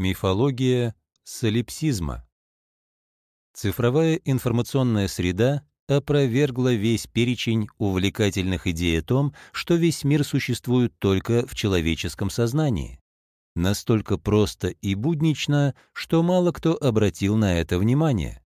Мифология солипсизма. Цифровая информационная среда опровергла весь перечень увлекательных идей о том, что весь мир существует только в человеческом сознании. Настолько просто и буднично, что мало кто обратил на это внимание.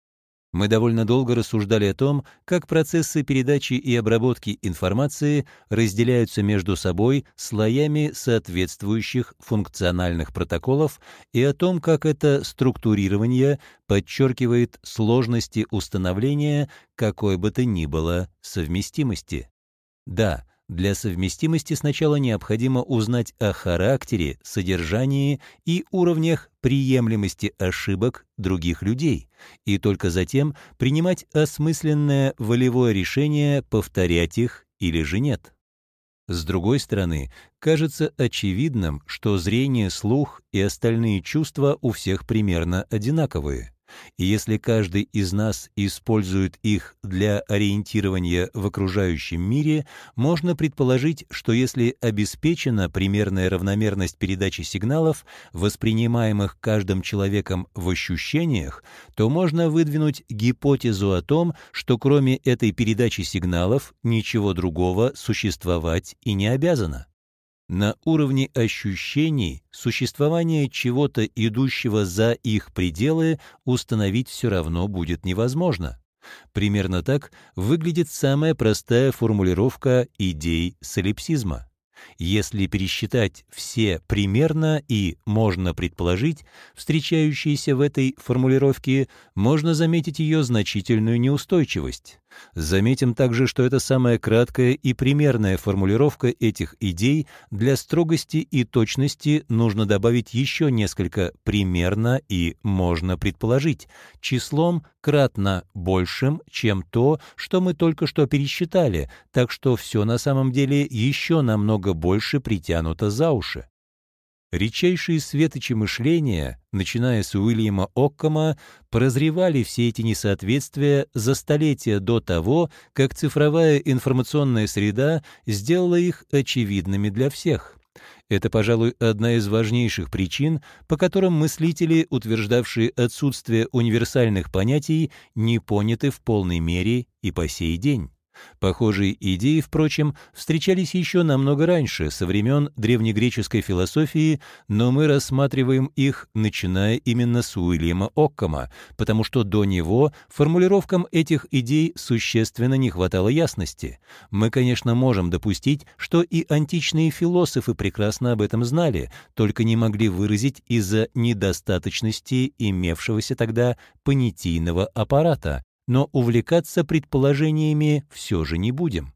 Мы довольно долго рассуждали о том, как процессы передачи и обработки информации разделяются между собой слоями соответствующих функциональных протоколов и о том, как это структурирование подчеркивает сложности установления какой бы то ни было совместимости. Да, для совместимости сначала необходимо узнать о характере, содержании и уровнях приемлемости ошибок других людей, и только затем принимать осмысленное волевое решение повторять их или же нет. С другой стороны, кажется очевидным, что зрение, слух и остальные чувства у всех примерно одинаковые. И если каждый из нас использует их для ориентирования в окружающем мире, можно предположить, что если обеспечена примерная равномерность передачи сигналов, воспринимаемых каждым человеком в ощущениях, то можно выдвинуть гипотезу о том, что кроме этой передачи сигналов ничего другого существовать и не обязано. На уровне ощущений существование чего-то, идущего за их пределы, установить все равно будет невозможно. Примерно так выглядит самая простая формулировка идей солипсизма. Если пересчитать все примерно и можно предположить, встречающиеся в этой формулировке, можно заметить ее значительную неустойчивость. Заметим также, что это самая краткая и примерная формулировка этих идей. Для строгости и точности нужно добавить еще несколько «примерно» и «можно предположить», числом кратно большим, чем то, что мы только что пересчитали, так что все на самом деле еще намного больше притянуто за уши. Редчайшие светочи мышления, начиная с Уильяма Оккома, прозревали все эти несоответствия за столетия до того, как цифровая информационная среда сделала их очевидными для всех. Это, пожалуй, одна из важнейших причин, по которым мыслители, утверждавшие отсутствие универсальных понятий, не поняты в полной мере и по сей день. Похожие идеи, впрочем, встречались еще намного раньше, со времен древнегреческой философии, но мы рассматриваем их, начиная именно с Уильяма Оккома, потому что до него формулировкам этих идей существенно не хватало ясности. Мы, конечно, можем допустить, что и античные философы прекрасно об этом знали, только не могли выразить из-за недостаточности имевшегося тогда понятийного аппарата, но увлекаться предположениями все же не будем.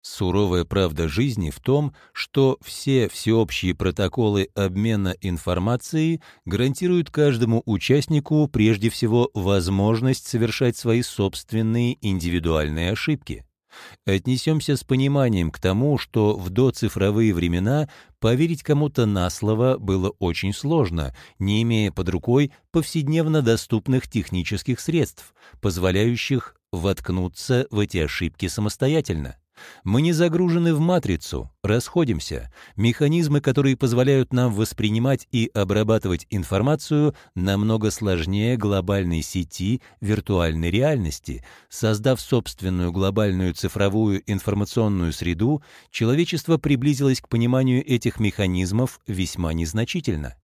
Суровая правда жизни в том, что все всеобщие протоколы обмена информацией гарантируют каждому участнику прежде всего возможность совершать свои собственные индивидуальные ошибки. Отнесемся с пониманием к тому, что в доцифровые времена поверить кому-то на слово было очень сложно, не имея под рукой повседневно доступных технических средств, позволяющих воткнуться в эти ошибки самостоятельно. Мы не загружены в матрицу, расходимся. Механизмы, которые позволяют нам воспринимать и обрабатывать информацию, намного сложнее глобальной сети виртуальной реальности. Создав собственную глобальную цифровую информационную среду, человечество приблизилось к пониманию этих механизмов весьма незначительно.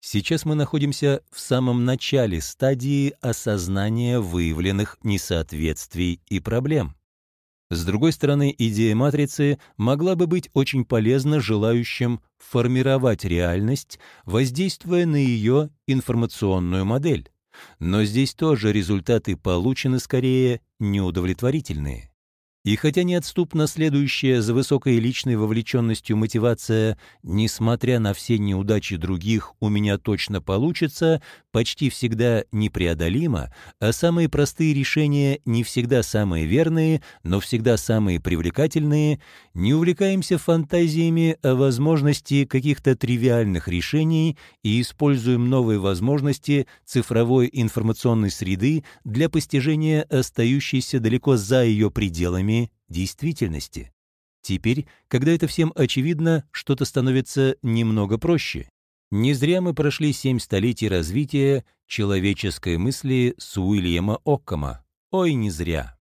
Сейчас мы находимся в самом начале стадии осознания выявленных несоответствий и проблем. С другой стороны, идея матрицы могла бы быть очень полезна желающим формировать реальность, воздействуя на ее информационную модель. Но здесь тоже результаты получены скорее неудовлетворительные. И хотя неотступно следующая за высокой личной вовлеченностью мотивация «несмотря на все неудачи других, у меня точно получится» почти всегда непреодолима, а самые простые решения не всегда самые верные, но всегда самые привлекательные, не увлекаемся фантазиями о возможности каких-то тривиальных решений и используем новые возможности цифровой информационной среды для постижения остающейся далеко за ее пределами действительности. Теперь, когда это всем очевидно, что-то становится немного проще. Не зря мы прошли семь столетий развития человеческой мысли с Уильяма Оккама. Ой, не зря.